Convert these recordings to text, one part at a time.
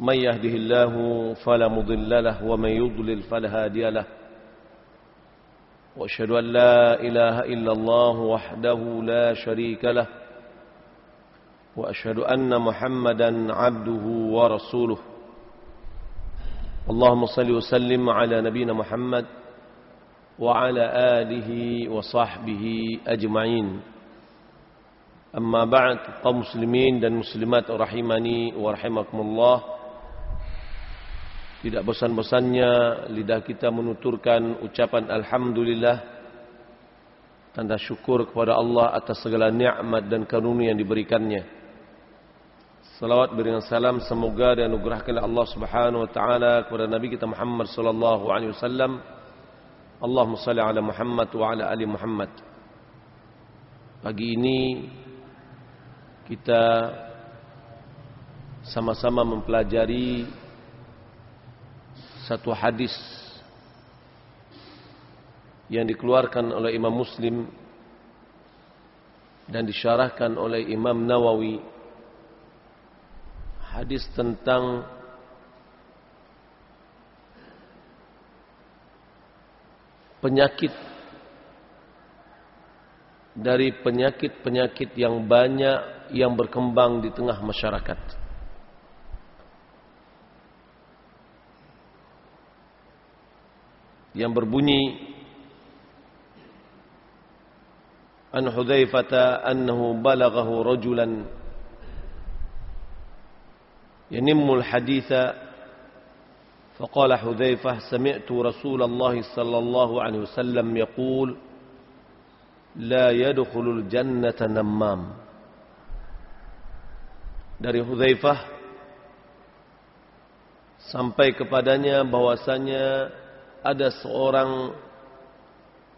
من يهده الله فلا مضل له ومن يضلل فلا هادي له. وأشهد أن لا إله إلا الله وحده لا شريك له. وأشهد أن محمدا عبده ورسوله. اللهم صل وسلم على نبينا محمد وعلى آله وصحبه أجمعين. أما بعد kaum muslimin dan muslimat rahimani wa rahimakumullah. Tidak bosan-bosannya lidah kita menuturkan ucapan Alhamdulillah Tanda syukur kepada Allah atas segala nikmat dan karunia yang diberikannya. Salawat berikan salam semoga dianugerahkan Allah subhanahu wa ta'ala kepada Nabi kita Muhammad sallallahu alaihi wasallam. Allahumma salli ala Muhammad wa ala ali Muhammad. Pagi ini kita sama-sama mempelajari satu hadis yang dikeluarkan oleh Imam Muslim dan disyarahkan oleh Imam Nawawi hadis tentang penyakit dari penyakit-penyakit yang banyak yang berkembang di tengah masyarakat. Yang berbunyi an Hudzaifah annahu balaghahu rajulan ينم الحديث فقال حذيفة سمعت رسول الله صلى الله عليه وسلم يقول لا يدخل الجنة نمام dari Hudzaifah sampai kepadanya bahwasanya ada seorang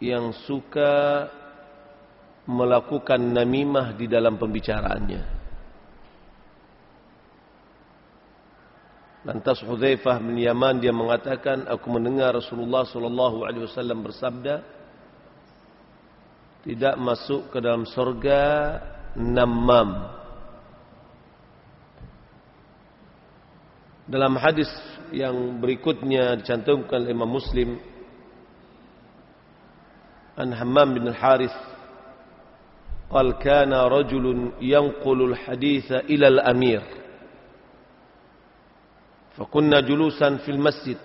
yang suka melakukan namimah di dalam pembicaraannya. Lantas Hudzaifah bin Yaman dia mengatakan, aku mendengar Rasulullah sallallahu alaihi wasallam bersabda, tidak masuk ke dalam surga namam. Dalam hadis yang berikutnya dicantumkan oleh Imam Muslim an Hammam bin Al-Harith قال كان رجل ينقل الحديث إلى الأمير فكنا جلوسا في المسجد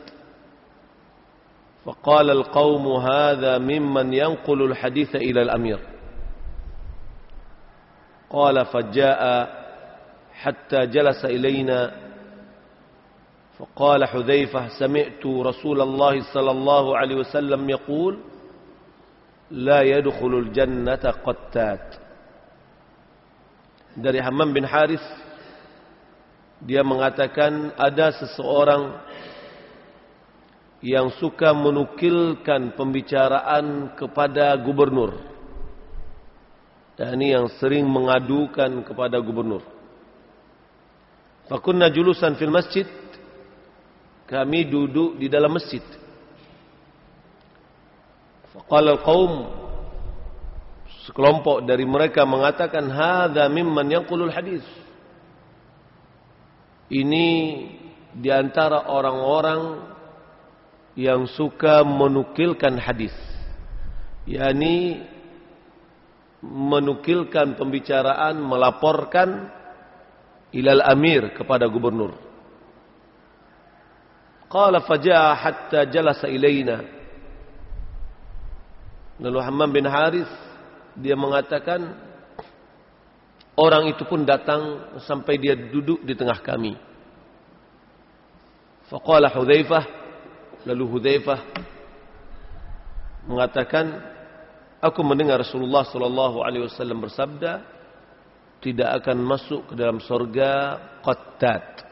فقال القوم هذا ممن ينقل الحديث إلى الأمير قال فجاء حتى جلس إلينا فقال حذيفة سمعت رسول الله صلى الله عليه وسلم يقول لا يدخل الجنة قتات dari Hammam bin Haris dia mengatakan ada seseorang yang suka menukilkan pembicaraan kepada gubernur dan ini yang sering mengadukan kepada gubernur fakunna julusan fil masjid kami duduk di dalam masjid. Faqala al-qaum sekelompok dari mereka mengatakan hadza mimman yanqulul hadis. Ini di antara orang-orang yang suka menukilkan hadis. yakni menukilkan pembicaraan, melaporkan ilal amir kepada gubernur. Qala faja'a hatta jalasa ilaina. Lalu Hammam bin Haris dia mengatakan orang itu pun datang sampai dia duduk di tengah kami. Faqala Hudzaifah lalu Hudzaifah mengatakan aku mendengar Rasulullah sallallahu alaihi wasallam bersabda tidak akan masuk ke dalam surga qattat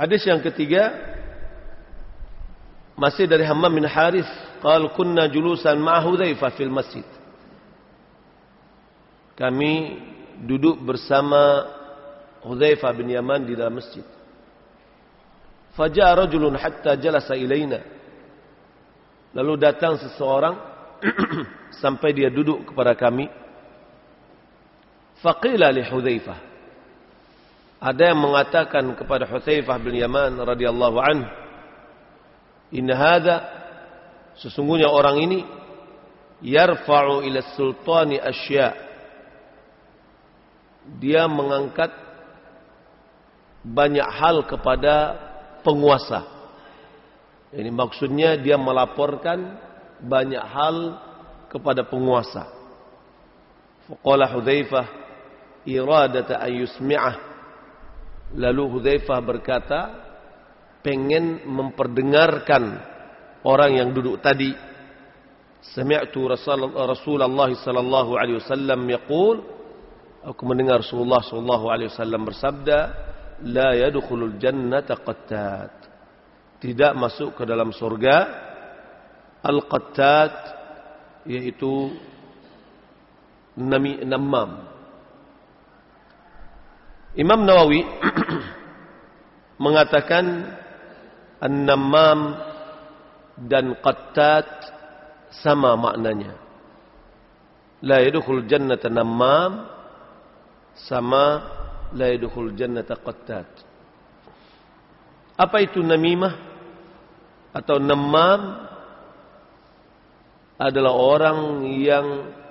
Hadis yang ketiga masih dari Hammam bin Harith, qal kunna julusan ma'a Hudzaifah fil masjid. Kami duduk bersama Hudzaifah bin Yaman di dalam masjid. Faja'a rajulun hatta jalasa ilaina. Lalu datang seseorang sampai dia duduk kepada kami. Faqila li Hudzaifah. Ada yang mengatakan kepada Hudzaifah bin Yaman radhiyallahu anhu, "Inna hadha sesungguhnya orang ini yarfa'u ila sultani asya' dia mengangkat banyak hal kepada penguasa. Ini maksudnya dia melaporkan banyak hal kepada penguasa. Faqala Hudzaifah iradata an yusmi'ah. Lalu Hudzaifah berkata pengen memperdengarkan orang yang duduk tadi. Sami'tu Rasulullah sallallahu alaihi wasallam yaqul Aku mendengar Rasulullah sallallahu alaihi wasallam bersabda, "La yadkhulul jannata qattat." Tidak masuk ke dalam surga al-qattat yaitu namam. Imam Nawawi mengatakan an-namam dan qattat sama maknanya. La yadkhulul jannata namam sama la yadkhul jannata qattat. Apa itu namimah atau namam adalah orang yang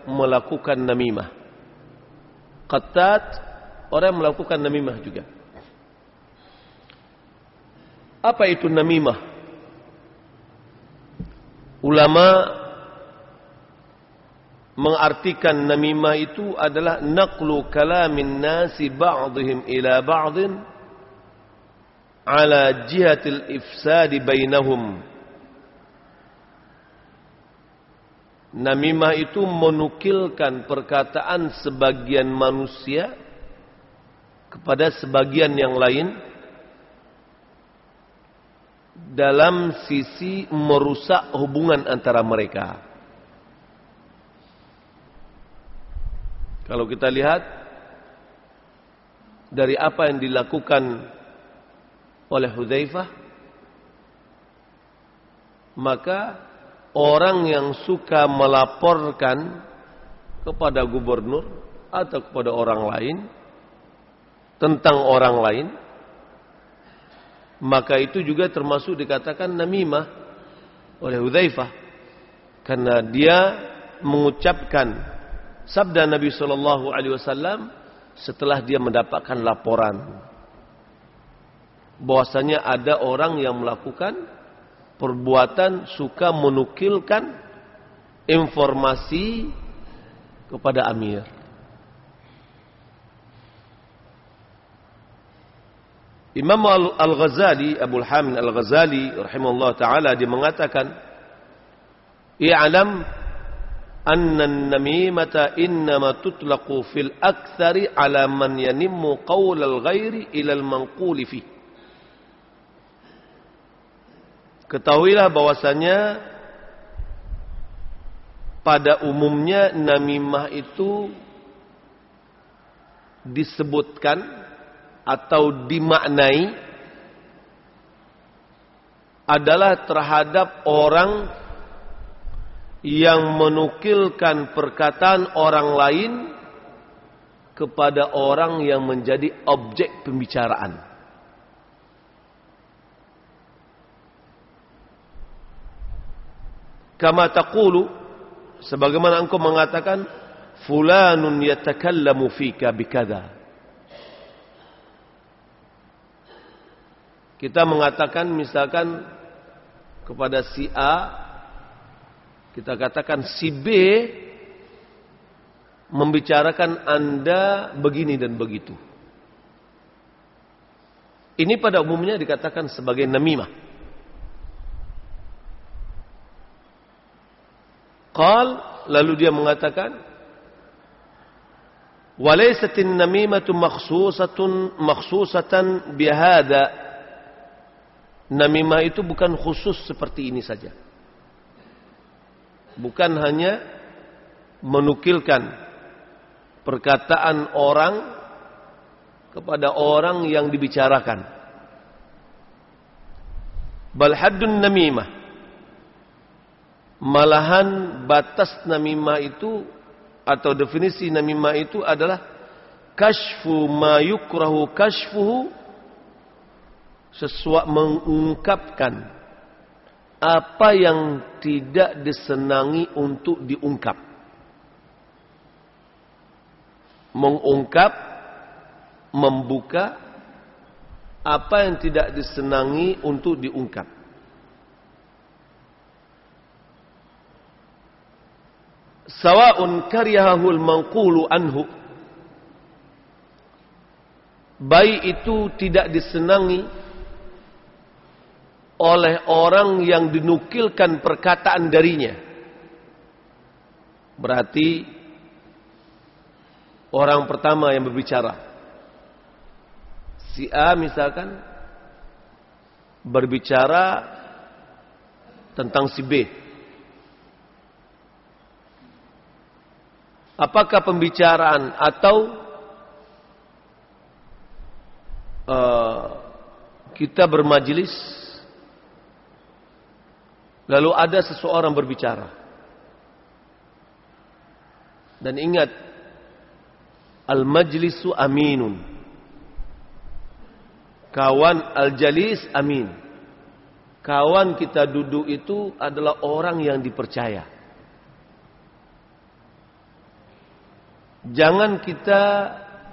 melakukan namimah. Qattat orang yang melakukan namimah juga. Apa itu namimah? Ulama mengartikan namimah itu adalah naqlu kalamin nasi ba'dihim ila ba'din ala jihatil ifsadi bainahum Namimah itu menukilkan perkataan sebagian manusia kepada sebagian yang lain dalam sisi merusak hubungan antara mereka. Kalau kita lihat dari apa yang dilakukan oleh Hudzaifah maka orang yang suka melaporkan kepada gubernur atau kepada orang lain tentang orang lain maka itu juga termasuk dikatakan namimah oleh Hudzaifah karena dia mengucapkan sabda Nabi Shallallahu Alaihi Wasallam setelah dia mendapatkan laporan bahwasanya ada orang yang melakukan perbuatan suka menukilkan informasi kepada Amir. Imam Al-Ghazali, Abu Hamid Al-Ghazali rahimahullah taala dia mengatakan, "I'lam anna an-namimata innama tutlaqu fil akthari ala man yanimmu qawl al-ghairi ila al-manquli fi." Ketahuilah bahwasanya pada umumnya namimah itu disebutkan atau dimaknai adalah terhadap orang yang menukilkan perkataan orang lain kepada orang yang menjadi objek pembicaraan. Kama taqulu sebagaimana engkau mengatakan fulanun yatakallamu fika bikada. Kita mengatakan misalkan kepada si A, kita katakan si B membicarakan Anda begini dan begitu. Ini pada umumnya dikatakan sebagai namimah. Qal lalu dia mengatakan walaisatin namimatu makhsusatun makhsusatan bihada Namimah itu bukan khusus seperti ini saja. Bukan hanya menukilkan perkataan orang kepada orang yang dibicarakan. Bal haddun namimah. Malahan batas namimah itu atau definisi namimah itu adalah kashfu ma yukrahu kashfuhu sesuatu mengungkapkan apa yang tidak disenangi untuk diungkap. Mengungkap membuka apa yang tidak disenangi untuk diungkap. Sawa'un karyahul manqulu anhu. Baik itu tidak disenangi oleh orang yang dinukilkan perkataan darinya. Berarti orang pertama yang berbicara si A misalkan berbicara tentang si B. Apakah pembicaraan atau uh, kita bermajelis lalu ada seseorang berbicara. Dan ingat al-majlisu aminun. Kawan al-jalis amin. Kawan kita duduk itu adalah orang yang dipercaya. Jangan kita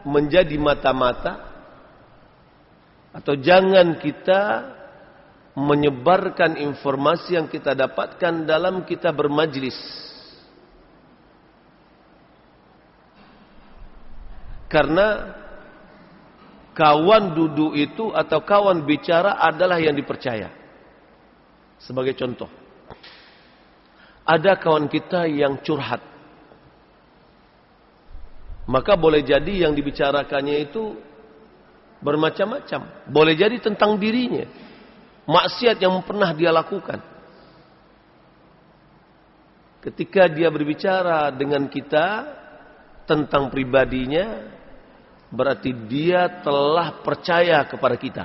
menjadi mata-mata atau jangan kita menyebarkan informasi yang kita dapatkan dalam kita bermajlis. Karena kawan duduk itu atau kawan bicara adalah yang dipercaya. Sebagai contoh. Ada kawan kita yang curhat. Maka boleh jadi yang dibicarakannya itu bermacam-macam. Boleh jadi tentang dirinya. Maksiat yang pernah dia lakukan. Ketika dia berbicara dengan kita tentang pribadinya, berarti dia telah percaya kepada kita.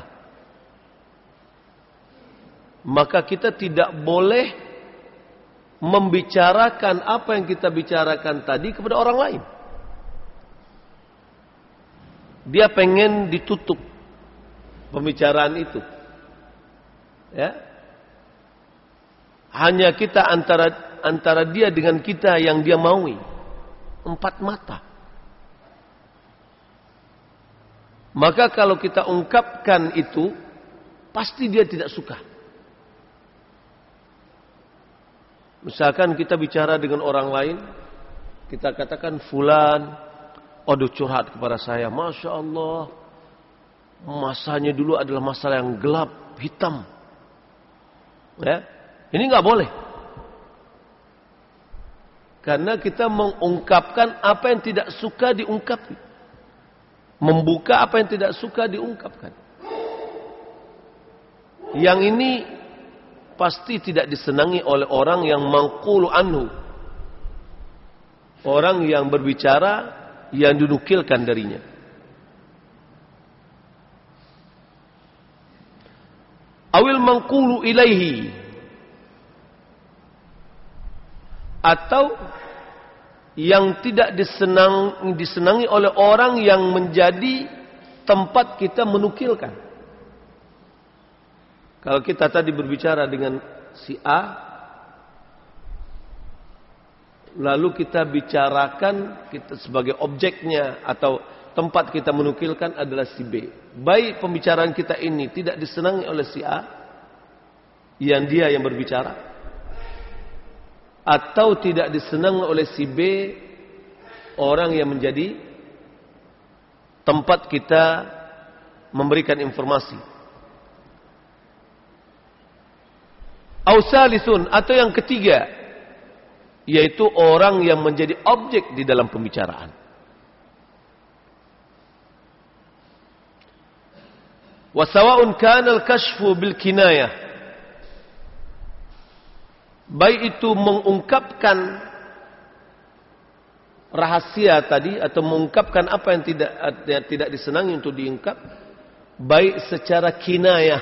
Maka kita tidak boleh membicarakan apa yang kita bicarakan tadi kepada orang lain. Dia pengen ditutup pembicaraan itu. Ya. Hanya kita antara antara dia dengan kita yang dia maui. Empat mata. Maka kalau kita ungkapkan itu, pasti dia tidak suka. Misalkan kita bicara dengan orang lain, kita katakan fulan, aduh curhat kepada saya, masya Allah, masanya dulu adalah masalah yang gelap, hitam. Ya, ini nggak boleh. Karena kita mengungkapkan apa yang tidak suka diungkap membuka apa yang tidak suka diungkapkan. Yang ini pasti tidak disenangi oleh orang yang mangkulu anhu. Orang yang berbicara yang dinukilkan darinya. Awil mangkulu ilaihi. Atau yang tidak disenang, disenangi oleh orang yang menjadi tempat kita menukilkan. Kalau kita tadi berbicara dengan si A, lalu kita bicarakan kita sebagai objeknya atau tempat kita menukilkan adalah si B. Baik pembicaraan kita ini tidak disenangi oleh si A, yang dia yang berbicara, atau tidak disenang oleh si B orang yang menjadi tempat kita memberikan informasi. Ausalisun atau yang ketiga yaitu orang yang menjadi objek di dalam pembicaraan. Wasawa'un al-kashfu bil kinayah. Baik itu mengungkapkan rahasia tadi atau mengungkapkan apa yang tidak yang tidak disenangi untuk diungkap baik secara kinayah.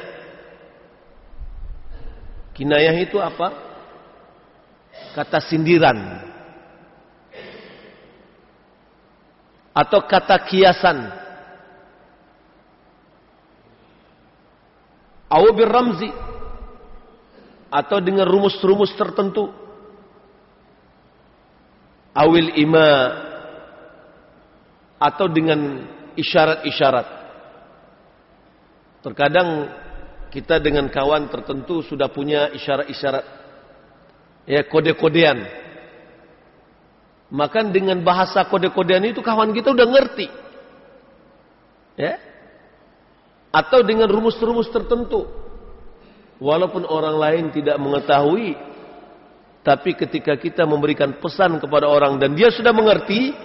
Kinayah itu apa? Kata sindiran. Atau kata kiasan. Awbir ramzi atau dengan rumus-rumus tertentu. Awil ima. Atau dengan isyarat-isyarat. Terkadang kita dengan kawan tertentu sudah punya isyarat-isyarat. Ya kode-kodean. Maka dengan bahasa kode-kodean itu kawan kita udah ngerti. Ya atau dengan rumus-rumus tertentu Walaupun orang lain tidak mengetahui, tapi ketika kita memberikan pesan kepada orang dan dia sudah mengerti,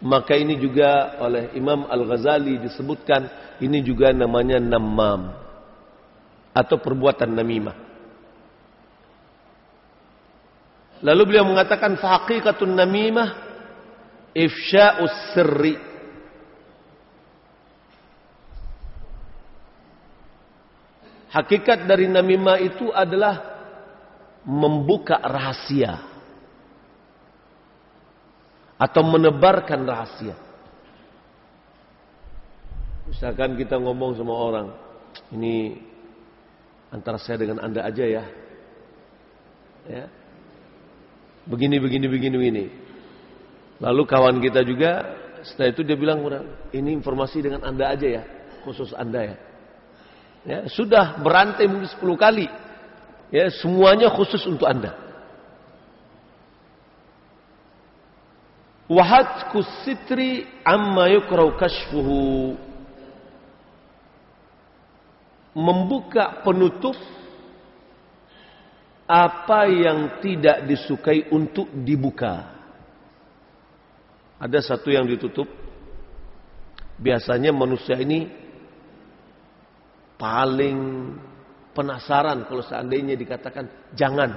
maka ini juga oleh Imam Al-Ghazali disebutkan ini juga namanya namam atau perbuatan namimah. Lalu beliau mengatakan haqiqatun namimah ifsya'us sirri Hakikat dari namimah itu adalah membuka rahasia atau menebarkan rahasia. Misalkan kita ngomong sama orang, ini antara saya dengan anda aja ya, ya, begini begini begini begini. Lalu kawan kita juga setelah itu dia bilang, ini informasi dengan anda aja ya, khusus anda ya. Ya, sudah berantai mungkin 10 kali. Ya, semuanya khusus untuk Anda. Wahat kusitri amma yukrau kashfuhu. Membuka penutup apa yang tidak disukai untuk dibuka. Ada satu yang ditutup. Biasanya manusia ini paling penasaran kalau seandainya dikatakan jangan.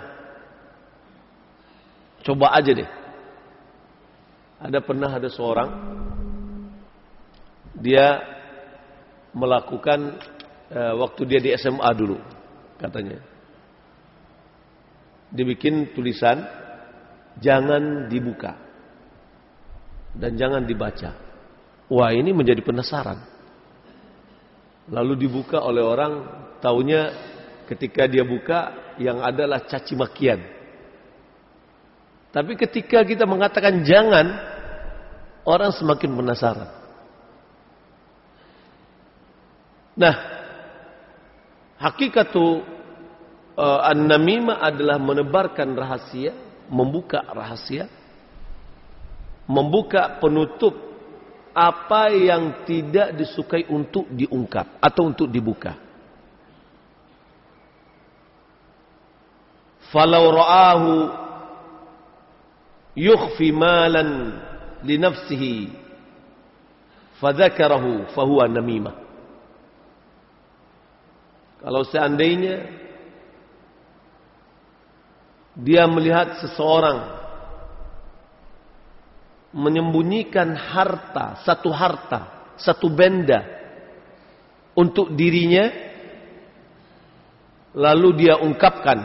Coba aja deh. Ada pernah ada seorang dia melakukan uh, waktu dia di SMA dulu katanya. Dibikin tulisan jangan dibuka dan jangan dibaca. Wah, ini menjadi penasaran. Lalu dibuka oleh orang, taunya ketika dia buka yang adalah caci makian. Tapi ketika kita mengatakan jangan, orang semakin penasaran. Nah, hakikatu uh, an-namimah adalah menebarkan rahasia, membuka rahasia, membuka penutup apa yang tidak disukai untuk diungkap atau untuk dibuka. Falau ra'ahu yukhfi malan li nafsihi fadzakarahu fahuwa namimah. Kalau seandainya dia melihat seseorang menyembunyikan harta, satu harta, satu benda untuk dirinya, lalu dia ungkapkan,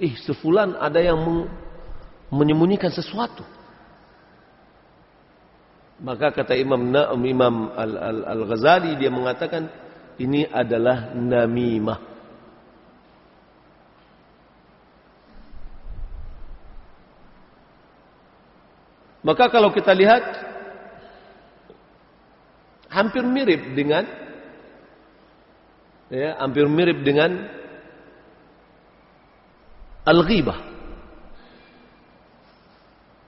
ih sefulan ada yang menyembunyikan sesuatu. Maka kata Imam Imam Al-Ghazali dia mengatakan ini adalah namimah. Maka kalau kita lihat hampir mirip dengan ya, hampir mirip dengan al-ghibah.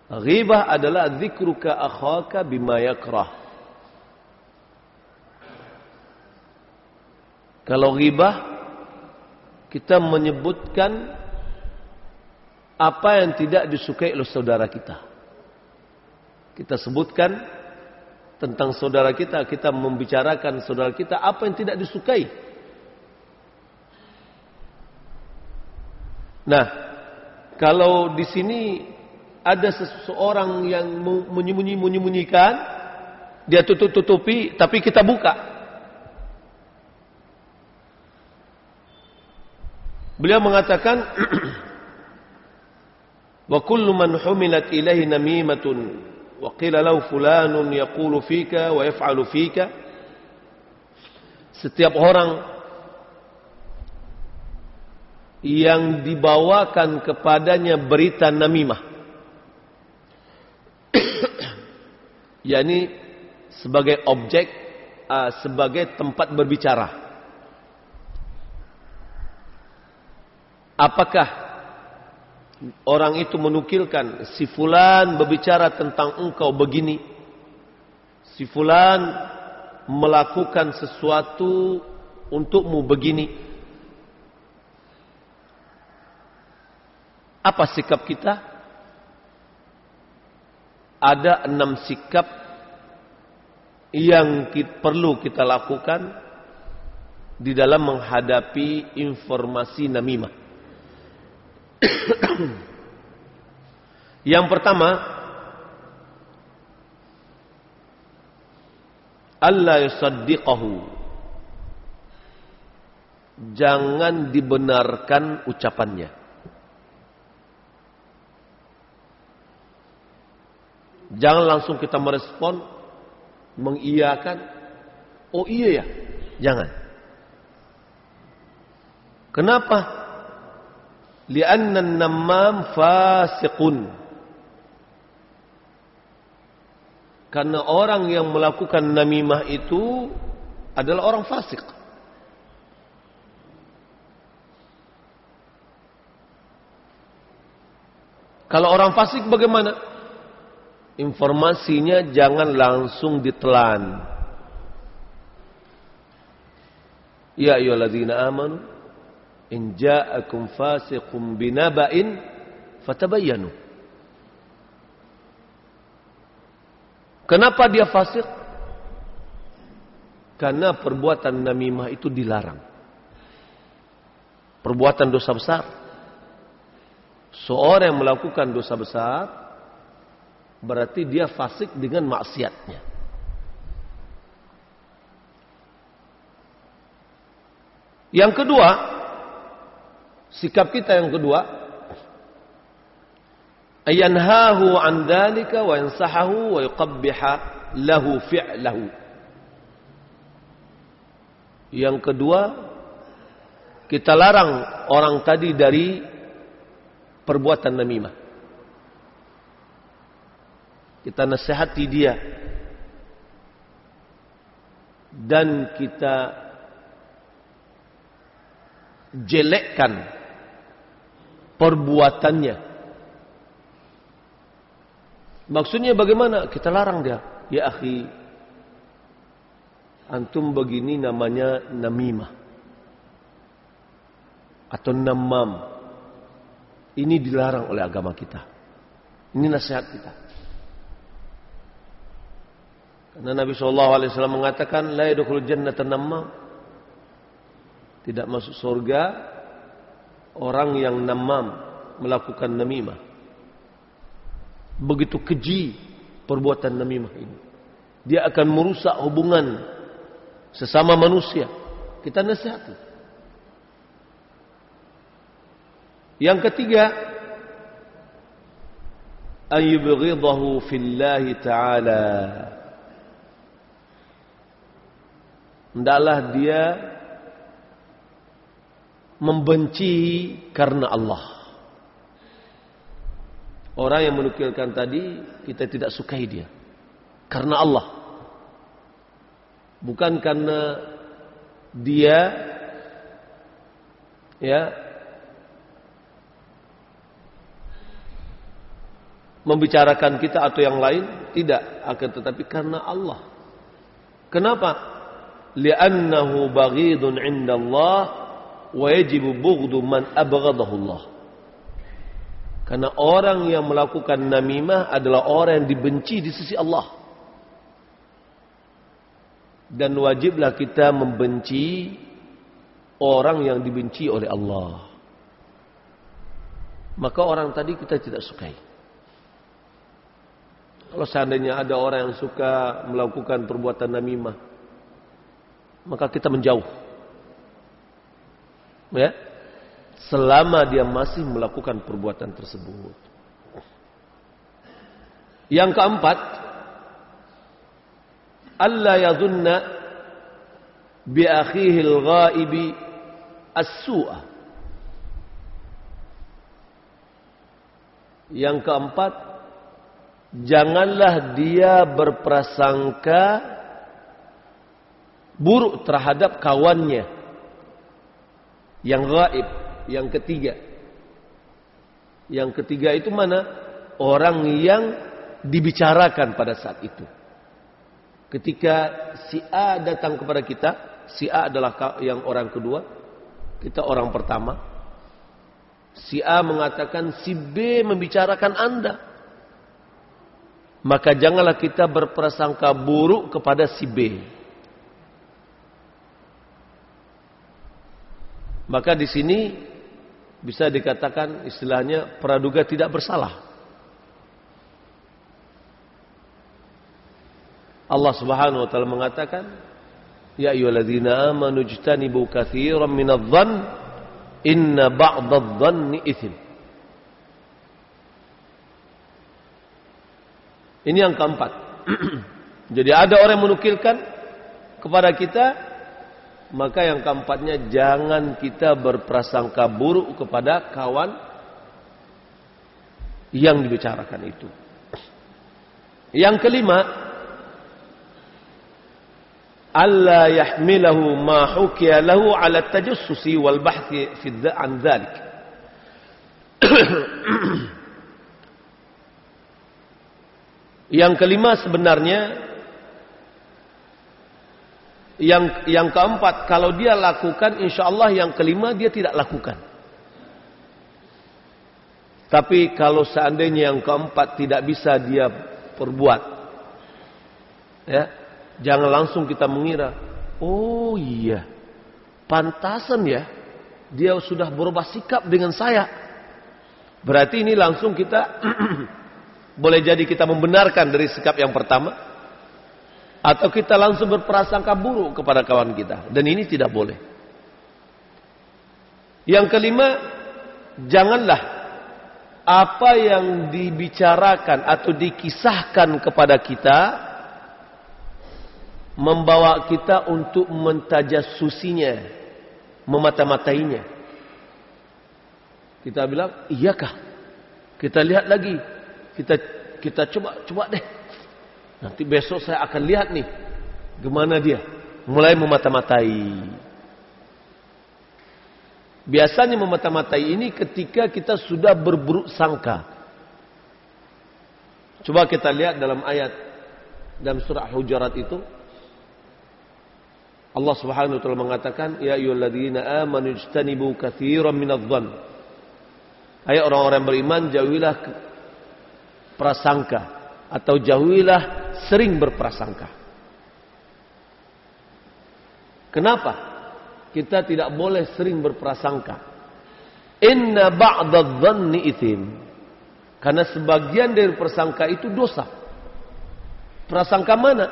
Ghibah adalah zikruka akhaka bima yakrah. Kalau ghibah kita menyebutkan apa yang tidak disukai oleh saudara kita kita sebutkan tentang saudara kita, kita membicarakan saudara kita apa yang tidak disukai. Nah, kalau di sini ada seseorang yang menyembunyi-menyembunyikan, dia tutup-tutupi, tapi kita buka. Beliau mengatakan, "Wa kullu man humilat ilaihi namimatun lahu fulanun yaqulu fika wa yaf'alu fika." Setiap orang yang dibawakan kepadanya berita namimah. yakni sebagai objek, uh, sebagai tempat berbicara. Apakah orang itu menukilkan si fulan berbicara tentang engkau begini? Si fulan melakukan sesuatu untukmu begini? Apa sikap kita? Ada enam sikap yang perlu kita lakukan di dalam menghadapi informasi namimah. yang pertama, Allah yusaddiqahu. Jangan dibenarkan ucapannya. Jangan langsung kita merespon, mengiyakan. Oh iya ya, jangan. Kenapa? Lianna namam fasiqun. Karena orang yang melakukan namimah itu adalah orang fasik. Kalau orang fasik bagaimana? informasinya jangan langsung ditelan. Ya ayyuhalladzina amanu in ja'akum fasiqun binaba'in fatabayyanu. Kenapa dia fasik? Karena perbuatan namimah itu dilarang. Perbuatan dosa besar. Seorang yang melakukan dosa besar berarti dia fasik dengan maksiatnya. Yang kedua, sikap kita yang kedua, ayanhahu an dalika wa yansahahu wa yuqabbiha lahu fi'lahu. Yang kedua, kita larang orang tadi dari perbuatan namimah. Kita nasihati dia. Dan kita jelekkan perbuatannya. Maksudnya bagaimana? Kita larang dia. Ya akhi, antum begini namanya namimah. Atau namam. Ini dilarang oleh agama kita. Ini nasihat kita. Karena Nabi Wasallam mengatakan, la yadkhul jannata namma. Tidak masuk surga orang yang namam melakukan namimah. Begitu keji perbuatan namimah ini. Dia akan merusak hubungan sesama manusia. Kita nasihati. Yang ketiga, ayyubghidahu fillahi ta'ala. Hendaklah dia membenci karena Allah. Orang yang menukilkan tadi kita tidak sukai dia. Karena Allah. Bukan karena dia ya membicarakan kita atau yang lain tidak akan tetapi karena Allah. Kenapa? li'annahu baghidun 'inda Allah wa yajibu bughdu man Allah. Karena orang yang melakukan namimah adalah orang yang dibenci di sisi Allah. dan wajiblah kita membenci orang yang dibenci oleh Allah. Maka orang tadi kita tidak sukai. Kalau seandainya ada orang yang suka melakukan perbuatan namimah, maka kita menjauh. Ya. Selama dia masih melakukan perbuatan tersebut. Yang keempat, Allah yadhunna bi akhihi al-ghaibi as-su'a. Yang keempat, janganlah dia berprasangka buruk terhadap kawannya yang gaib. Yang ketiga, yang ketiga itu mana? Orang yang dibicarakan pada saat itu. Ketika si A datang kepada kita, si A adalah yang orang kedua, kita orang pertama. Si A mengatakan si B membicarakan Anda. Maka janganlah kita berprasangka buruk kepada si B. Maka di sini bisa dikatakan istilahnya praduga tidak bersalah. Allah Subhanahu wa taala mengatakan, "Ya ayyuhalladzina amanu ijtanibu katsiran minadh-dhann inna ba'dadh-dhanni itsm." Ini yang keempat. Jadi ada orang yang menukilkan kepada kita, maka yang keempatnya jangan kita berprasangka buruk kepada kawan yang dibicarakan itu. Yang kelima, alla yahmilahu ma hukiya lahu ala tajassusi wal bahthi fi an dhalik yang kelima sebenarnya yang yang keempat kalau dia lakukan insyaallah yang kelima dia tidak lakukan tapi kalau seandainya yang keempat tidak bisa dia perbuat ya Jangan langsung kita mengira, oh iya, pantasan ya, dia sudah berubah sikap dengan saya. Berarti ini langsung kita boleh jadi kita membenarkan dari sikap yang pertama, atau kita langsung berprasangka buruk kepada kawan kita, dan ini tidak boleh. Yang kelima, janganlah apa yang dibicarakan atau dikisahkan kepada kita membawa kita untuk mentajasusinya, memata-matainya. Kita bilang, iyakah? Kita lihat lagi. Kita kita coba coba deh. Nanti besok saya akan lihat nih gimana dia. Mulai memata-matai. Biasanya memata-matai ini ketika kita sudah berburuk sangka. Coba kita lihat dalam ayat dalam surah Hujarat itu Allah Subhanahu wa taala mengatakan, "Ya ayyuhalladzina amanu ijtanibu katsiran minadh-dhann." Hai orang-orang beriman, jauhilah prasangka atau jauhilah sering berprasangka. Kenapa? Kita tidak boleh sering berprasangka. Inna ba'dadh-dhanni itsm. Karena sebagian dari prasangka itu dosa. Prasangka mana?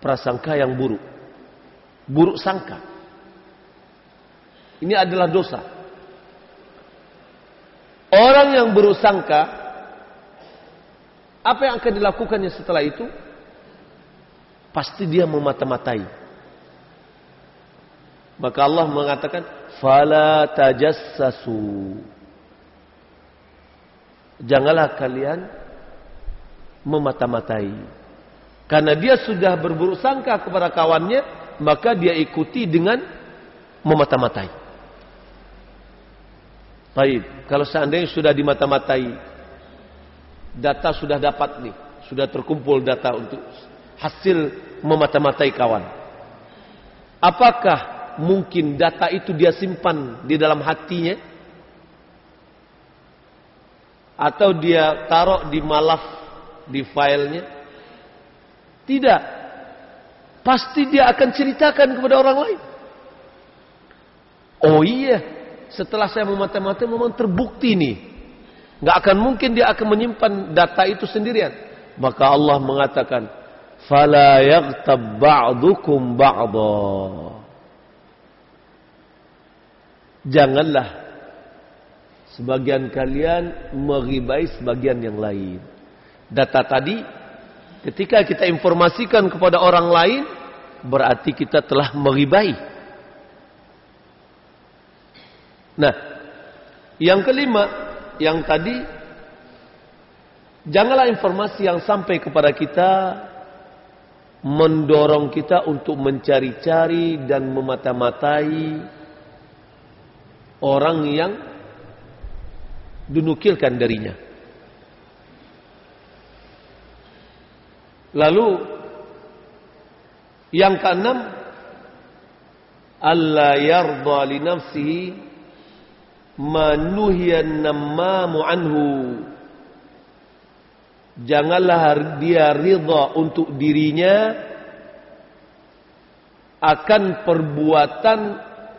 Prasangka yang buruk buruk sangka. Ini adalah dosa. Orang yang buruk sangka, apa yang akan dilakukannya setelah itu? Pasti dia memata-matai. Maka Allah mengatakan, "Fala tajassasu." Janganlah kalian memata-matai. Karena dia sudah berburuk sangka kepada kawannya, maka dia ikuti dengan memata-matai. Baik, kalau seandainya sudah dimata-matai, data sudah dapat nih, sudah terkumpul data untuk hasil memata-matai kawan. Apakah mungkin data itu dia simpan di dalam hatinya? Atau dia taruh di malaf di filenya? Tidak. pasti dia akan ceritakan kepada orang lain. Oh iya, setelah saya memata-mata memang terbukti nih. Nggak akan mungkin dia akan menyimpan data itu sendirian. Maka Allah mengatakan, "Fala yaghtab ba'dukum ba'dha." Janganlah sebagian kalian meribai sebagian yang lain. Data tadi ketika kita informasikan kepada orang lain berarti kita telah meribai. Nah, yang kelima, yang tadi janganlah informasi yang sampai kepada kita mendorong kita untuk mencari-cari dan memata-matai orang yang dinukilkan darinya. Lalu yang keenam Allah yarda li nafsihi manuhiyan nammamu anhu Janganlah dia ridha untuk dirinya akan perbuatan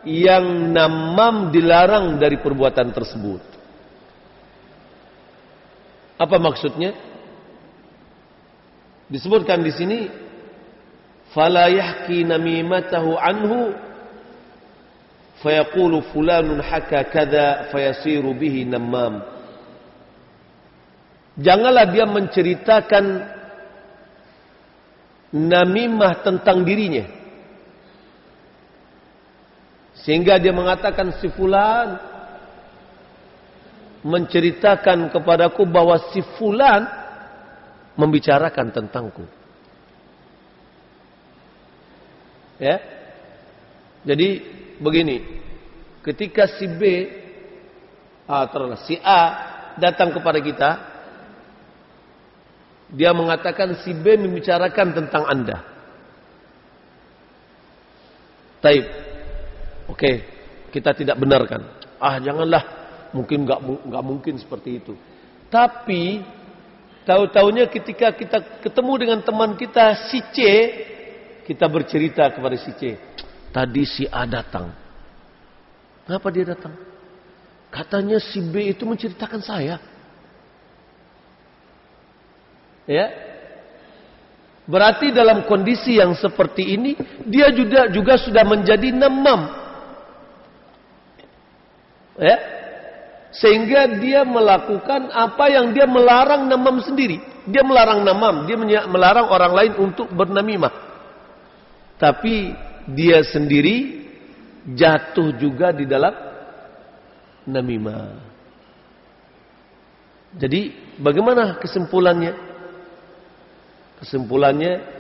yang namam dilarang dari perbuatan tersebut. Apa maksudnya? Disebutkan di sini fala yahki namimatahu anhu fayaqulu fulanun haka kada fayasiru bihi namam. Janganlah dia menceritakan namimah tentang dirinya. Sehingga dia mengatakan si fulan menceritakan kepadaku bahwa si fulan membicarakan tentangku. Ya. Jadi begini, ketika si B atau si A datang kepada kita, dia mengatakan si B membicarakan tentang Anda. Taib. Oke, kita tidak benarkan. Ah, janganlah. Mungkin nggak nggak mungkin seperti itu. Tapi tahu-taunya ketika kita ketemu dengan teman kita si C, kita bercerita kepada si C. Tadi si A datang. Kenapa dia datang? Katanya si B itu menceritakan saya. Ya, Berarti dalam kondisi yang seperti ini dia juga juga sudah menjadi namam Ya. Sehingga dia melakukan apa yang dia melarang namam sendiri. Dia melarang namam, dia melarang orang lain untuk bernamimah. Tapi dia sendiri jatuh juga di dalam namimah. Jadi bagaimana kesimpulannya? Kesimpulannya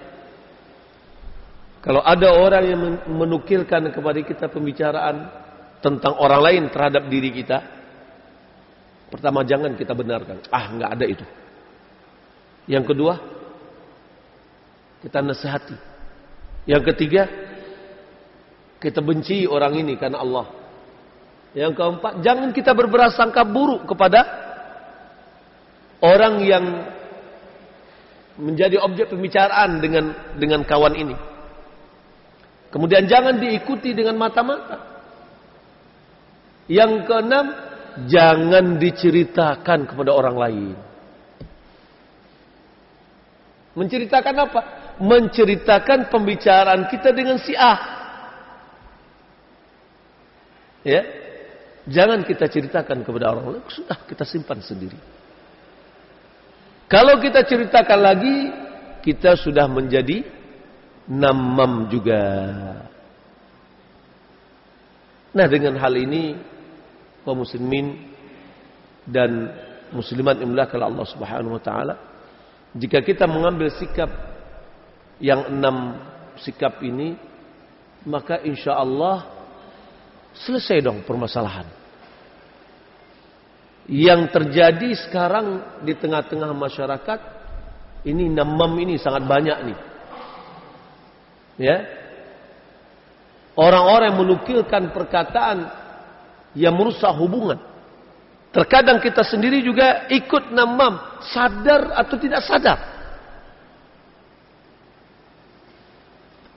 kalau ada orang yang menukilkan kepada kita pembicaraan tentang orang lain terhadap diri kita, pertama jangan kita benarkan. Ah, nggak ada itu. Yang kedua, kita nasihati. Yang ketiga, kita benci orang ini karena Allah. Yang keempat, jangan kita berberasangka buruk kepada orang yang menjadi objek pembicaraan dengan dengan kawan ini. Kemudian jangan diikuti dengan mata-mata. Yang keenam, jangan diceritakan kepada orang lain. Menceritakan apa? Menceritakan pembicaraan kita dengan si A. Ya. Jangan kita ceritakan kepada orang lain, sudah kita simpan sendiri. Kalau kita ceritakan lagi, kita sudah menjadi namam juga. Nah dengan hal ini kaum muslimin dan muslimat yang kalau Allah Subhanahu wa taala jika kita mengambil sikap yang enam sikap ini maka insya Allah selesai dong permasalahan yang terjadi sekarang di tengah-tengah masyarakat ini namam ini sangat banyak nih ya orang-orang yang menukilkan perkataan yang merusak hubungan. Terkadang kita sendiri juga ikut namam, sadar atau tidak sadar.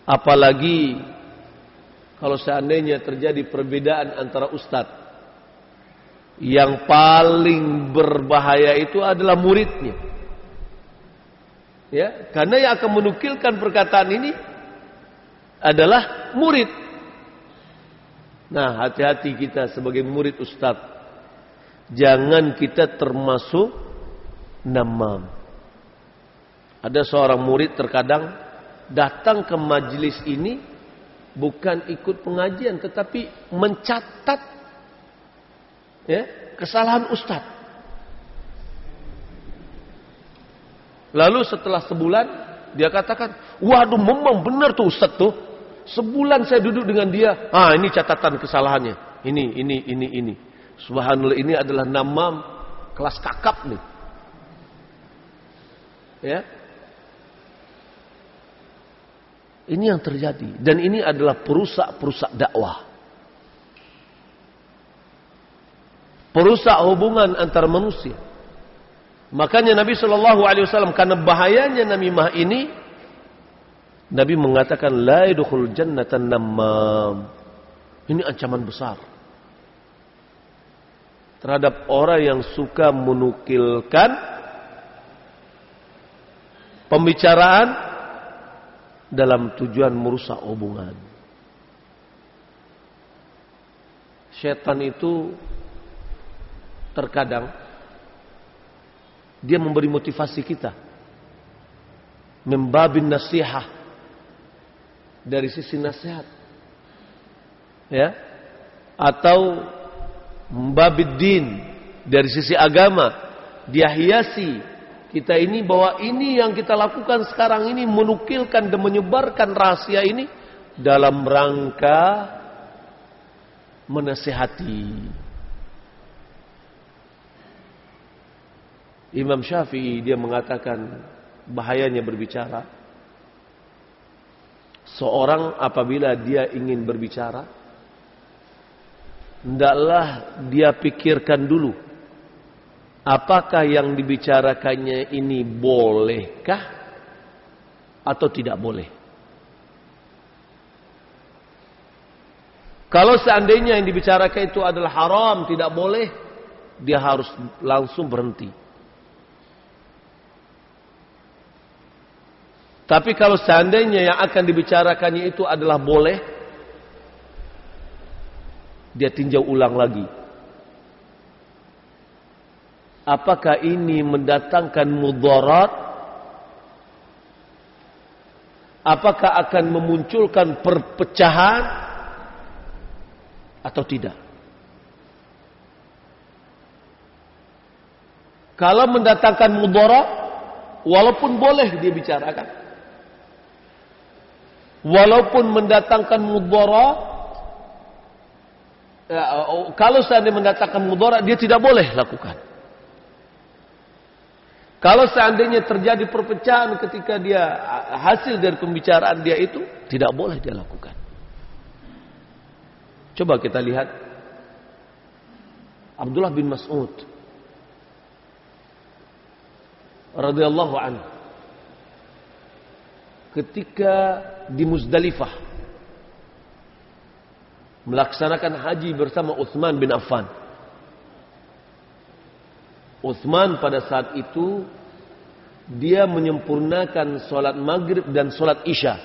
Apalagi kalau seandainya terjadi perbedaan antara ustadz. Yang paling berbahaya itu adalah muridnya. Ya, karena yang akan menukilkan perkataan ini adalah murid. Nah, hati-hati kita sebagai murid ustadz. Jangan kita termasuk namam. Ada seorang murid terkadang datang ke majelis ini bukan ikut pengajian tetapi mencatat ya, kesalahan ustaz. Lalu setelah sebulan dia katakan, "Waduh, memang benar tuh ustaz tuh. Sebulan saya duduk dengan dia. Ah, ini catatan kesalahannya. Ini, ini, ini, ini. Subhanallah, ini adalah nama kelas kakap nih. Ya, Ini yang terjadi. Dan ini adalah perusak-perusak dakwah. Perusak hubungan antar manusia. Makanya Nabi Shallallahu Alaihi Wasallam karena bahayanya namimah ini, Nabi mengatakan la yadkhul namam. Ini ancaman besar terhadap orang yang suka menukilkan pembicaraan dalam tujuan merusak hubungan. Setan itu terkadang dia memberi motivasi kita. Membabin nasihat dari sisi nasihat. Ya. Atau membabid din dari sisi agama. Dia hiasi kita ini bahwa ini yang kita lakukan sekarang ini menukilkan dan menyebarkan rahasia ini dalam rangka menasehati. Imam Syafi'i dia mengatakan bahayanya berbicara. Seorang apabila dia ingin berbicara, hendaklah dia pikirkan dulu Apakah yang dibicarakannya ini bolehkah atau tidak boleh? Kalau seandainya yang dibicarakan itu adalah haram, tidak boleh, dia harus langsung berhenti. Tapi kalau seandainya yang akan dibicarakannya itu adalah boleh, dia tinjau ulang lagi Apakah ini mendatangkan mudarat? Apakah akan memunculkan perpecahan atau tidak? Kalau mendatangkan mudarat, walaupun boleh dia bicarakan. Walaupun mendatangkan mudarat, ya, kalau seandainya mendatangkan mudarat, dia tidak boleh lakukan. Kalau seandainya terjadi perpecahan ketika dia hasil dari pembicaraan dia itu, tidak boleh dia lakukan. Coba kita lihat. Abdullah bin Mas'ud. Radhiyallahu anhu. Ketika di Muzdalifah melaksanakan haji bersama Utsman bin Affan Uthman pada saat itu dia menyempurnakan solat maghrib dan solat isya.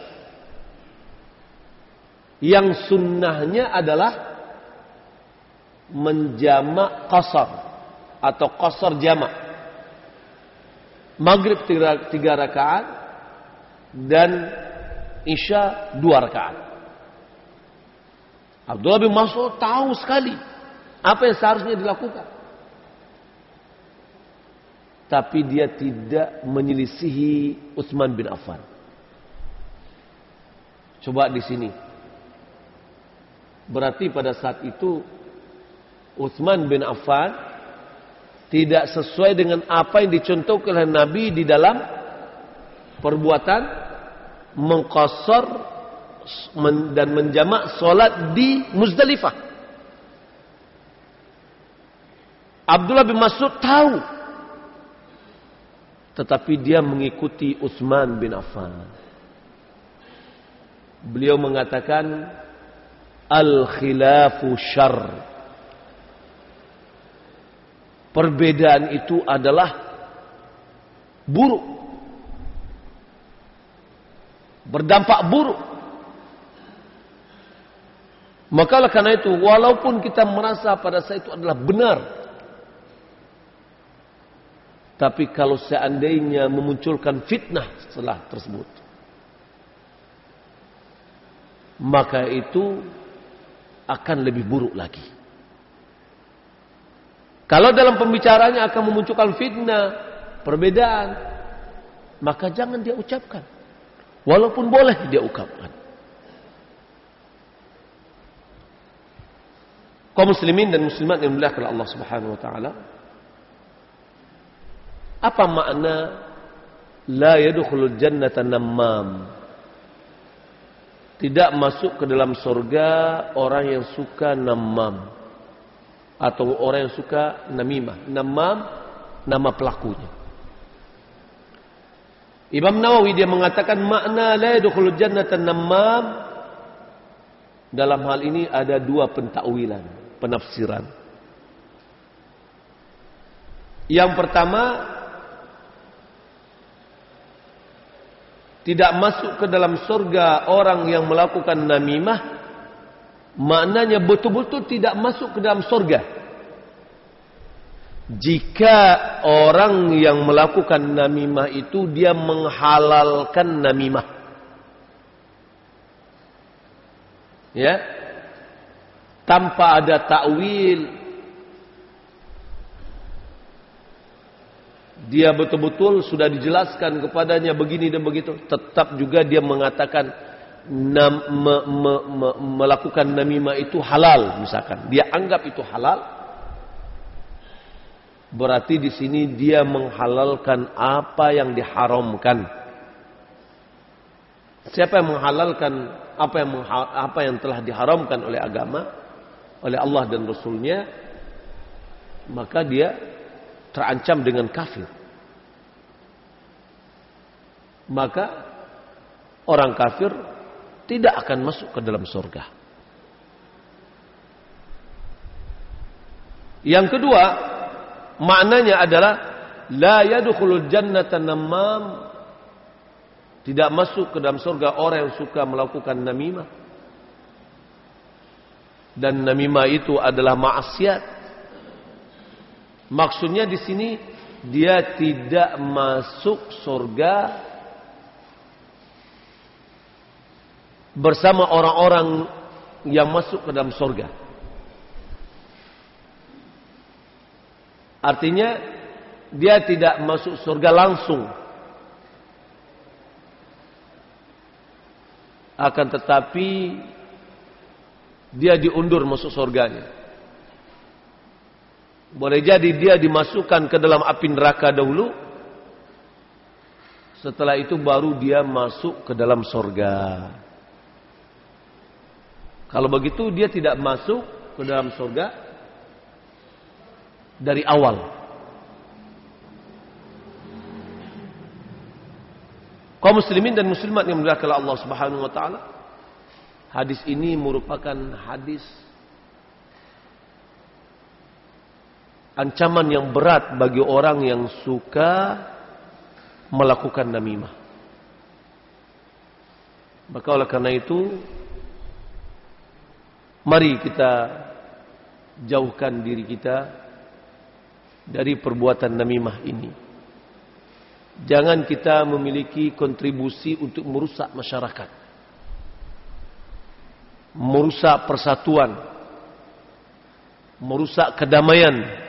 Yang sunnahnya adalah menjamak qasar atau qasar jamak. Maghrib tiga, tiga rakaat dan isya dua rakaat. Abdullah bin Mas'ud tahu sekali apa yang seharusnya dilakukan tapi dia tidak menyelisihi Utsman bin Affan. Coba di sini. Berarti pada saat itu Utsman bin Affan tidak sesuai dengan apa yang dicontohkan oleh Nabi di dalam perbuatan mengkosor dan menjamak solat di Muzdalifah. Abdullah bin Mas'ud tahu tetapi dia mengikuti Utsman bin Affan. beliau mengatakan al-khilafu syar. Perbedaan itu adalah buruk. Berdampak buruk. Maka karena itu, walaupun kita merasa pada saat itu adalah benar, tapi kalau seandainya memunculkan fitnah setelah tersebut, maka itu akan lebih buruk lagi. Kalau dalam pembicaranya akan memunculkan fitnah, perbedaan, maka jangan dia ucapkan. Walaupun boleh dia ucapkan. Kaum muslimin dan muslimat yang dimuliakan Allah Subhanahu wa taala, apa makna la yadkhulul jannata namam? Tidak masuk ke dalam surga orang yang suka namam atau orang yang suka namimah. Namam nama pelakunya. Imam Nawawi dia mengatakan makna la yadkhulul jannata namam dalam hal ini ada dua pentakwilan, penafsiran. Yang pertama tidak masuk ke dalam surga orang yang melakukan namimah. Maknanya betul-betul tidak masuk ke dalam surga. Jika orang yang melakukan namimah itu dia menghalalkan namimah. Ya? Tanpa ada takwil dia betul-betul sudah dijelaskan kepadanya begini dan begitu, tetap juga dia mengatakan nam, me, me, me, melakukan namimah itu halal misalkan. Dia anggap itu halal. Berarti di sini dia menghalalkan apa yang diharamkan. Siapa yang menghalalkan apa yang apa yang telah diharamkan oleh agama, oleh Allah dan Rasulnya, maka dia terancam dengan kafir. Maka orang kafir tidak akan masuk ke dalam surga. Yang kedua, maknanya adalah la yadkhulul jannata namam tidak masuk ke dalam surga orang yang suka melakukan namimah. Dan namimah itu adalah maksiat Maksudnya di sini dia tidak masuk surga bersama orang-orang yang masuk ke dalam surga. Artinya dia tidak masuk surga langsung. Akan tetapi dia diundur masuk surganya. Boleh jadi dia dimasukkan ke dalam api neraka dahulu. Setelah itu baru dia masuk ke dalam sorga. Kalau begitu dia tidak masuk ke dalam sorga dari awal. Kaum muslimin dan muslimat yang dimuliakan Allah Subhanahu wa taala. Hadis ini merupakan hadis ancaman yang berat bagi orang yang suka melakukan namimah. Maka oleh karena itu, mari kita jauhkan diri kita dari perbuatan namimah ini. Jangan kita memiliki kontribusi untuk merusak masyarakat. Merusak persatuan. Merusak kedamaian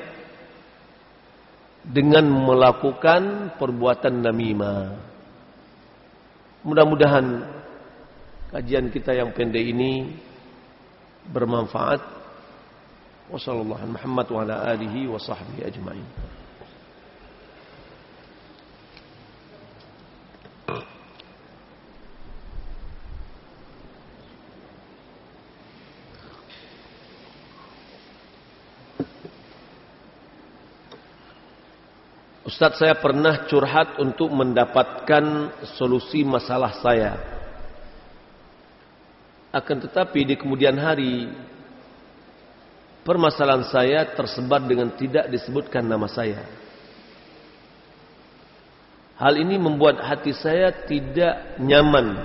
dengan melakukan perbuatan namimah. Mudah-mudahan kajian kita yang pendek ini bermanfaat. Wassalamualaikum warahmatullahi wabarakatuh. Ustaz saya pernah curhat untuk mendapatkan solusi masalah saya. Akan tetapi di kemudian hari permasalahan saya tersebar dengan tidak disebutkan nama saya. Hal ini membuat hati saya tidak nyaman.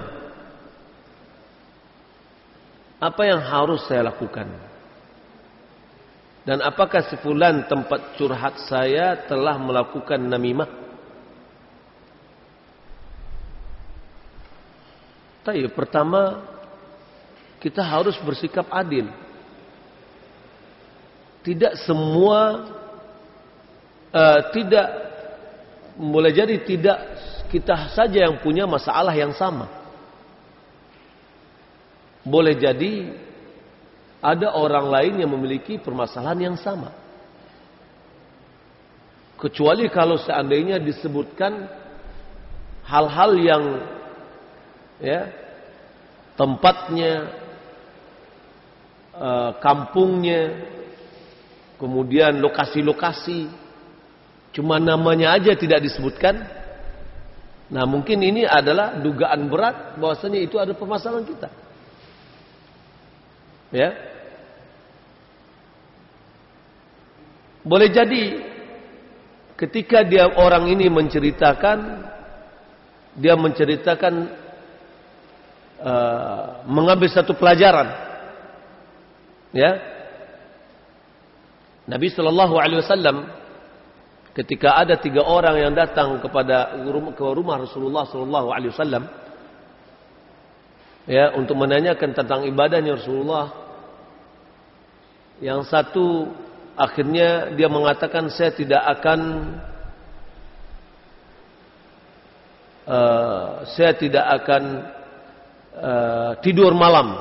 Apa yang harus saya lakukan? Dan apakah sefulan tempat curhat saya telah melakukan namimah? Tapi pertama kita harus bersikap adil. Tidak semua uh, tidak boleh jadi tidak kita saja yang punya masalah yang sama. Boleh jadi ada orang lain yang memiliki permasalahan yang sama. Kecuali kalau seandainya disebutkan hal-hal yang ya tempatnya uh, kampungnya kemudian lokasi-lokasi Cuma namanya aja tidak disebutkan. Nah mungkin ini adalah dugaan berat bahwasanya itu ada permasalahan kita. Ya. Boleh jadi ketika dia orang ini menceritakan dia menceritakan uh, mengambil satu pelajaran. Ya. Nabi sallallahu alaihi wasallam ketika ada tiga orang yang datang kepada ke rumah Rasulullah Sallallahu Alaihi Wasallam ya untuk menanyakan tentang ibadahnya Rasulullah yang satu akhirnya dia mengatakan saya tidak akan uh, saya tidak akan uh, tidur malam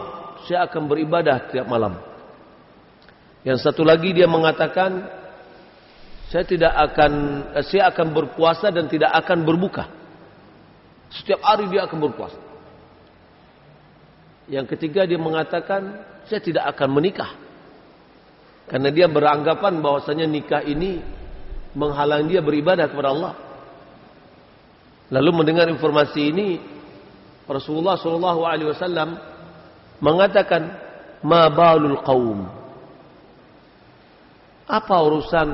saya akan beribadah tiap malam yang satu lagi dia mengatakan saya tidak akan eh, saya akan berpuasa dan tidak akan berbuka. Setiap hari dia akan berpuasa. Yang ketiga dia mengatakan saya tidak akan menikah. Karena dia beranggapan bahwasanya nikah ini menghalang dia beribadah kepada Allah. Lalu mendengar informasi ini Rasulullah Shallallahu Alaihi Wasallam mengatakan ma balul qaum apa urusan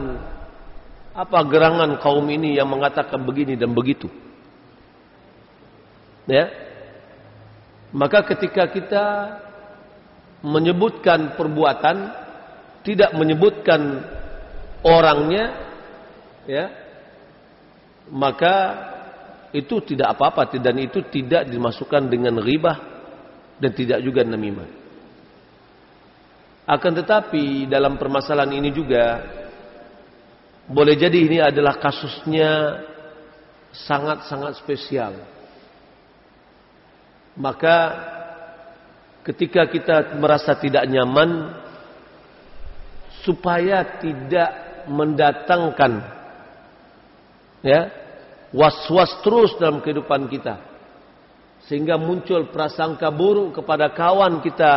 apa gerangan kaum ini yang mengatakan begini dan begitu? Ya. Maka ketika kita menyebutkan perbuatan tidak menyebutkan orangnya ya maka itu tidak apa-apa dan itu tidak dimasukkan dengan ribah dan tidak juga namimah. Akan tetapi dalam permasalahan ini juga boleh jadi ini adalah kasusnya sangat-sangat spesial. Maka ketika kita merasa tidak nyaman supaya tidak mendatangkan ya was-was terus dalam kehidupan kita. Sehingga muncul prasangka buruk kepada kawan kita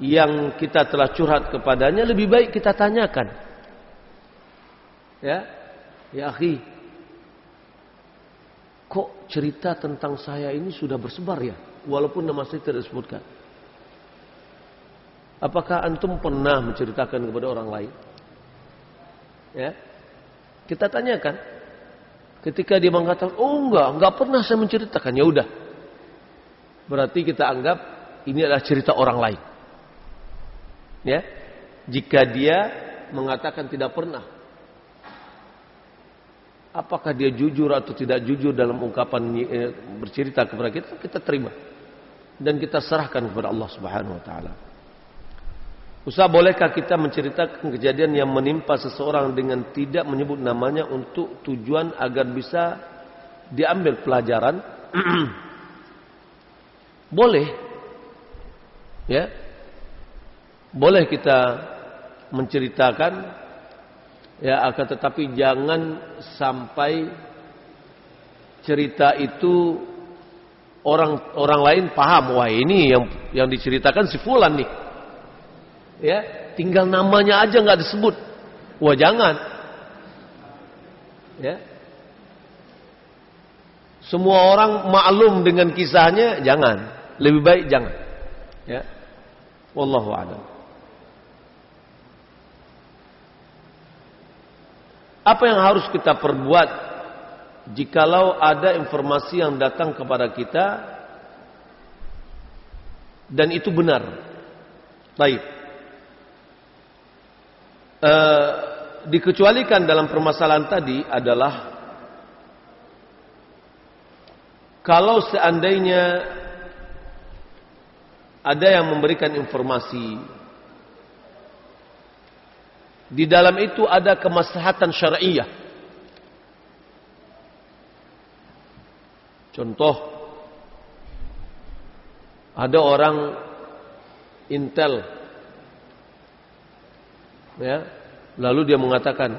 yang kita telah curhat kepadanya lebih baik kita tanyakan. Ya, ya akhi, kok cerita tentang saya ini sudah bersebar ya, walaupun nama saya tidak disebutkan. Apakah antum pernah menceritakan kepada orang lain? Ya, kita tanyakan. Ketika dia mengatakan, oh enggak, enggak pernah saya menceritakan, ya udah. Berarti kita anggap ini adalah cerita orang lain. Ya, jika dia mengatakan tidak pernah, Apakah dia jujur atau tidak jujur dalam ungkapan eh, bercerita kepada kita, kita terima. Dan kita serahkan kepada Allah Subhanahu wa taala. Usah bolehkah kita menceritakan kejadian yang menimpa seseorang dengan tidak menyebut namanya untuk tujuan agar bisa diambil pelajaran? Boleh. Ya. Boleh kita menceritakan Ya, akan tetapi jangan sampai cerita itu orang orang lain paham wah ini yang yang diceritakan si fulan nih. Ya, tinggal namanya aja nggak disebut. Wah, jangan. Ya. Semua orang maklum dengan kisahnya, jangan. Lebih baik jangan. Ya. Wallahu a'lam. Apa yang harus kita perbuat jikalau ada informasi yang datang kepada kita dan itu benar? Baik. Uh, dikecualikan dalam permasalahan tadi adalah kalau seandainya ada yang memberikan informasi di dalam itu ada kemaslahatan syariah. Contoh ada orang intel ya lalu dia mengatakan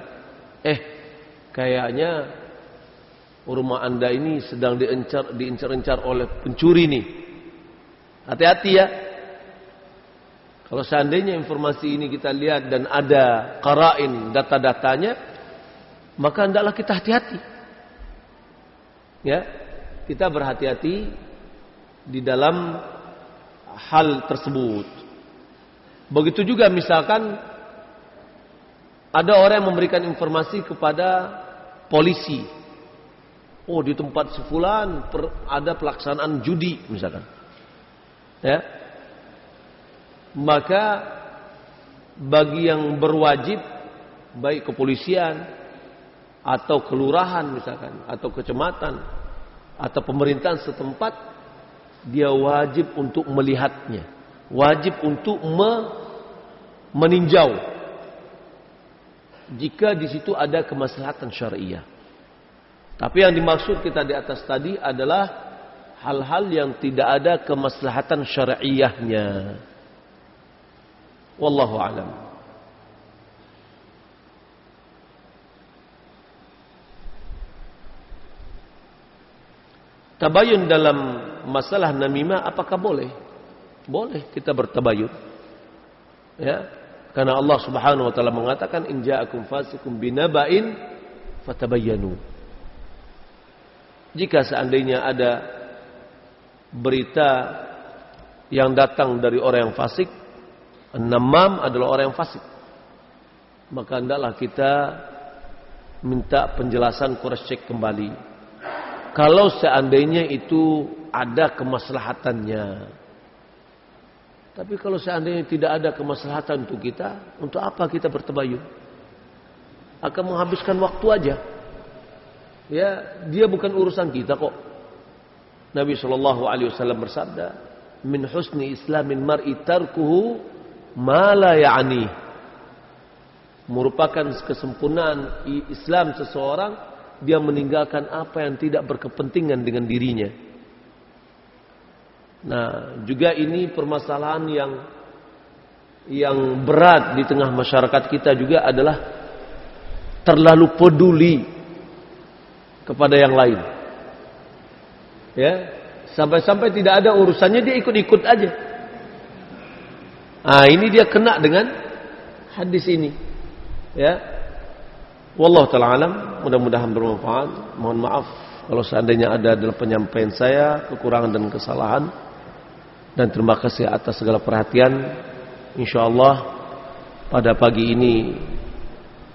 eh kayaknya rumah anda ini sedang diincar diincar-incar oleh pencuri nih hati-hati ya kalau seandainya informasi ini kita lihat dan ada karain data-datanya, maka hendaklah kita hati-hati. Ya, kita berhati-hati di dalam hal tersebut. Begitu juga misalkan ada orang yang memberikan informasi kepada polisi. Oh, di tempat sefulan ada pelaksanaan judi misalkan. Ya, maka bagi yang berwajib baik kepolisian atau kelurahan misalkan atau kecamatan atau pemerintahan setempat dia wajib untuk melihatnya wajib untuk me meninjau jika di situ ada kemaslahatan syariah tapi yang dimaksud kita di atas tadi adalah hal-hal yang tidak ada kemaslahatan syariahnya Wallahu alam. Tabayun dalam masalah namimah apakah boleh? Boleh kita bertabayun. Ya, karena Allah Subhanahu wa taala mengatakan in ja'akum fasikum binaba'in fatabayyanu. Jika seandainya ada berita yang datang dari orang yang fasik, Namam adalah orang yang fasik. Maka hendaklah kita minta penjelasan cross check kembali. Kalau seandainya itu ada kemaslahatannya. Tapi kalau seandainya tidak ada kemaslahatan untuk kita, untuk apa kita bertabayun? Akan menghabiskan waktu aja. Ya, dia bukan urusan kita kok. Nabi Shallallahu Alaihi Wasallam bersabda, "Min husni Islamin mar'i tarkuhu mala ya'ni merupakan kesempurnaan Islam seseorang dia meninggalkan apa yang tidak berkepentingan dengan dirinya. Nah, juga ini permasalahan yang yang berat di tengah masyarakat kita juga adalah terlalu peduli kepada yang lain. Ya, sampai-sampai tidak ada urusannya dia ikut-ikut aja. Ah ini dia kena dengan hadis ini. Ya. Wallahu taala mudah-mudahan bermanfaat. Mohon maaf kalau seandainya ada dalam penyampaian saya kekurangan dan kesalahan. Dan terima kasih atas segala perhatian. Insyaallah pada pagi ini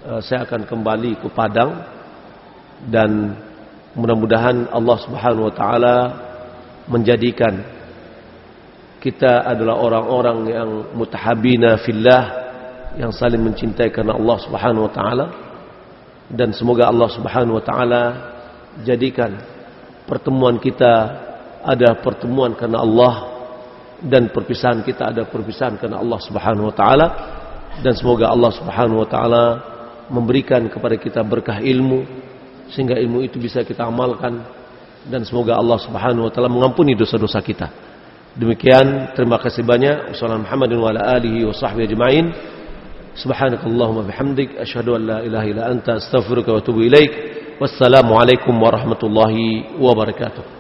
uh, saya akan kembali ke Padang. Dan mudah-mudahan Allah Subhanahu wa taala menjadikan kita adalah orang-orang yang mutahabina fillah yang saling mencintai karena Allah Subhanahu wa taala. Dan semoga Allah Subhanahu wa taala jadikan pertemuan kita ada pertemuan karena Allah dan perpisahan kita ada perpisahan karena Allah Subhanahu wa taala. Dan semoga Allah Subhanahu wa taala memberikan kepada kita berkah ilmu sehingga ilmu itu bisa kita amalkan. Dan semoga Allah Subhanahu wa taala mengampuni dosa-dosa kita. Demikian terima kasih banyak. Wassalamualaikum warahmatullahi wabarakatuh.